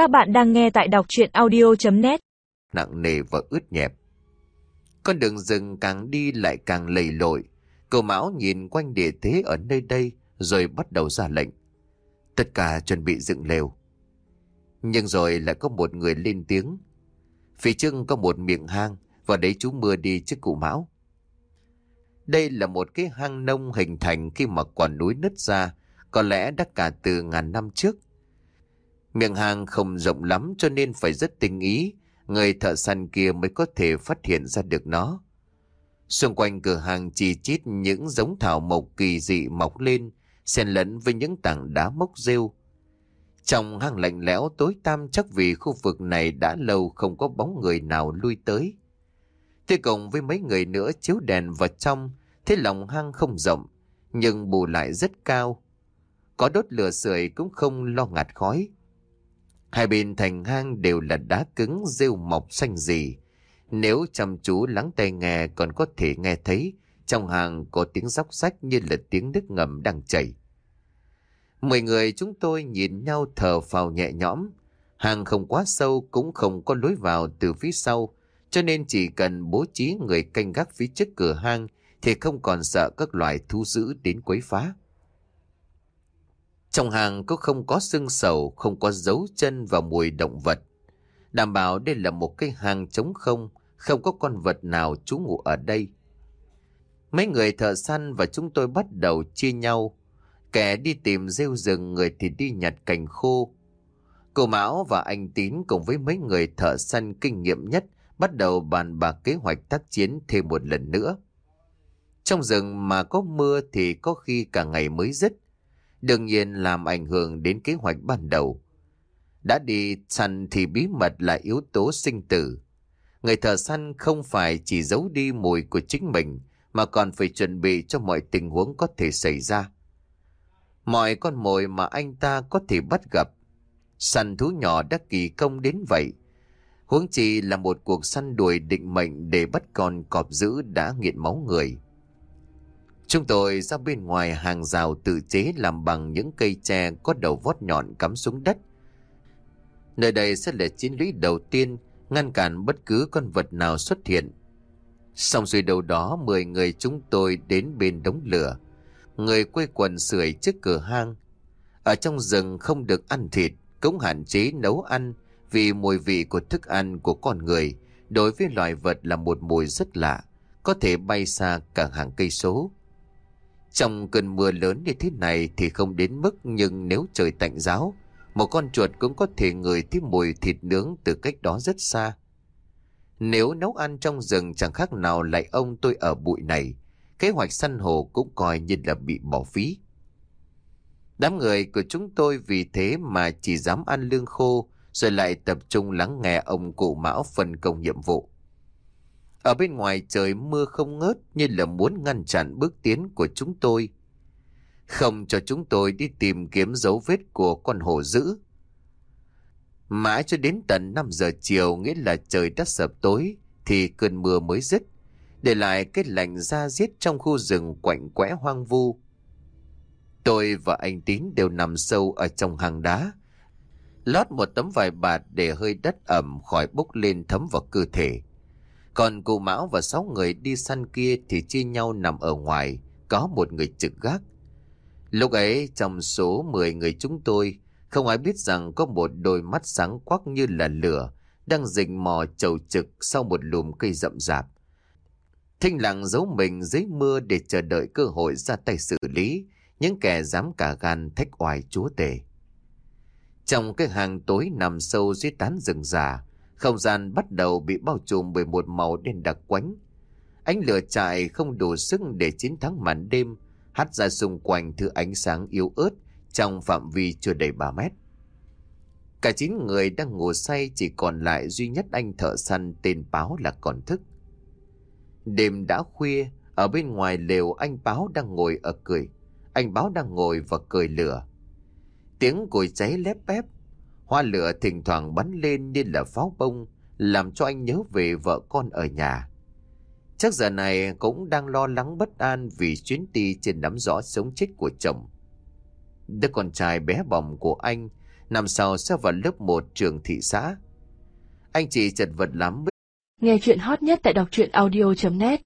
Các bạn đang nghe tại đọc chuyện audio.net Nặng nề và ướt nhẹp. Con đường rừng càng đi lại càng lầy lội. Cậu Mão nhìn quanh địa thế ở nơi đây rồi bắt đầu ra lệnh. Tất cả chuẩn bị dựng lều. Nhưng rồi lại có một người lên tiếng. Phía trước có một miệng hang và đấy chú mưa đi trước cụ Mão. Đây là một cái hang nông hình thành khi mà quả núi nứt ra, có lẽ đã cả từ ngàn năm trước. Miệng hang không rộng lắm cho nên phải rất tinh ý, người thợ săn kia mới có thể phát hiện ra được nó. Xung quanh cửa hàng chỉ chít những giống thảo mộc kỳ dị mọc lên, xen lẫn với những tảng đá mốc rêu. Trong hang lạnh lẽo tối tăm chắc vì khu vực này đã lâu không có bóng người nào lui tới. Thế cộng với mấy người nữa chiếu đèn vào trong, thế lòng hang không rộng, nhưng bù lại rất cao. Có đốt lửa sưởi cũng không lo ngạt khói. Hai bên thành hang đều là đá cứng rêu mọc xanh gì. Nếu chăm chú lắng tai nghe còn có thể nghe thấy trong hàng có tiếng róc rách như là tiếng nước ngầm đang chảy. Mười người chúng tôi nhìn nhau thở phào nhẹ nhõm. Hàng không quá sâu cũng không có lối vào từ phía sau, cho nên chỉ cần bố trí người canh gác phía trước cửa hang thì không còn sợ các loài thú dữ đến quấy phá. Trong hàng cũng không có xương sầu, không có dấu chân và mùi động vật. Đảm bảo đây là một cái hang trống không, không có con vật nào trú ngụ ở đây. Mấy người thợ săn và chúng tôi bắt đầu chia nhau. Kẻ đi tìm rêu rừng, người thì đi nhặt cành khô. Cô Mão và anh Tín cùng với mấy người thợ săn kinh nghiệm nhất bắt đầu bàn bạc kế hoạch tác chiến thêm một lần nữa. Trong rừng mà có mưa thì có khi cả ngày mới dứt. Đương nhiên làm ảnh hưởng đến kế hoạch ban đầu. Đã đi săn thì bí mật là yếu tố sinh tử. Người thợ săn không phải chỉ giấu đi mùi của chính mình, mà còn phải chuẩn bị cho mọi tình huống có thể xảy ra. Mọi con mồi mà anh ta có thể bắt gặp. Săn thú nhỏ đã kỳ công đến vậy. Huống chi là một cuộc săn đuổi định mệnh để bắt con cọp dữ đã nghiện máu người. Chúng tôi ra bên ngoài hàng rào tự chế làm bằng những cây tre có đầu vót nhọn cắm xuống đất. Nơi đây sẽ là chiến lũy đầu tiên ngăn cản bất cứ con vật nào xuất hiện. Xong rồi đầu đó 10 người chúng tôi đến bên đống lửa. Người quây quần sưởi trước cửa hang. Ở trong rừng không được ăn thịt, cũng hạn chế nấu ăn vì mùi vị của thức ăn của con người đối với loài vật là một mùi rất lạ, có thể bay xa cả hàng cây số. Trong cơn mưa lớn như thế này thì không đến mức nhưng nếu trời tạnh giáo, một con chuột cũng có thể ngửi thấy mùi thịt nướng từ cách đó rất xa. Nếu nấu ăn trong rừng chẳng khác nào lại ông tôi ở bụi này, kế hoạch săn hồ cũng coi như là bị bỏ phí. Đám người của chúng tôi vì thế mà chỉ dám ăn lương khô rồi lại tập trung lắng nghe ông cụ Mão phân công nhiệm vụ. Ở bên ngoài trời mưa không ngớt như là muốn ngăn chặn bước tiến của chúng tôi. Không cho chúng tôi đi tìm kiếm dấu vết của con hổ dữ. Mãi cho đến tận 5 giờ chiều, nghĩa là trời đã sập tối, thì cơn mưa mới dứt. Để lại cái lạnh ra giết trong khu rừng quạnh quẽ hoang vu. Tôi và anh Tín đều nằm sâu ở trong hàng đá. Lót một tấm vải bạt để hơi đất ẩm khỏi bốc lên thấm vào cơ thể. Còn cụ Mão và sáu người đi săn kia thì chia nhau nằm ở ngoài, có một người trực gác. Lúc ấy trong số 10 người chúng tôi, không ai biết rằng có một đôi mắt sáng quắc như là lửa, đang rình mò chầu trực sau một lùm cây rậm rạp. Thinh lặng giấu mình dưới mưa để chờ đợi cơ hội ra tay xử lý những kẻ dám cả gan thách oai chúa tể. Trong cái hàng tối nằm sâu dưới tán rừng già, không gian bắt đầu bị bao trùm bởi một màu đen đặc quánh. Ánh lửa trại không đủ sức để chiến thắng màn đêm, hắt ra xung quanh thứ ánh sáng yếu ớt trong phạm vi chưa đầy 3 mét. Cả chín người đang ngủ say chỉ còn lại duy nhất anh thợ săn tên Báo là còn thức. Đêm đã khuya, ở bên ngoài lều anh Báo đang ngồi ở cười. Anh Báo đang ngồi và cười lửa. Tiếng củi cháy lép bép Hoa lửa thỉnh thoảng bắn lên như là pháo bông, làm cho anh nhớ về vợ con ở nhà. Chắc giờ này cũng đang lo lắng bất an vì chuyến đi trên nắm rõ sống chết của chồng. Đứa con trai bé bỏng của anh Năm sau sẽ vào lớp 1 trường thị xã. Anh chị chật vật lắm Nghe chuyện hot nhất tại đọc truyện audio.net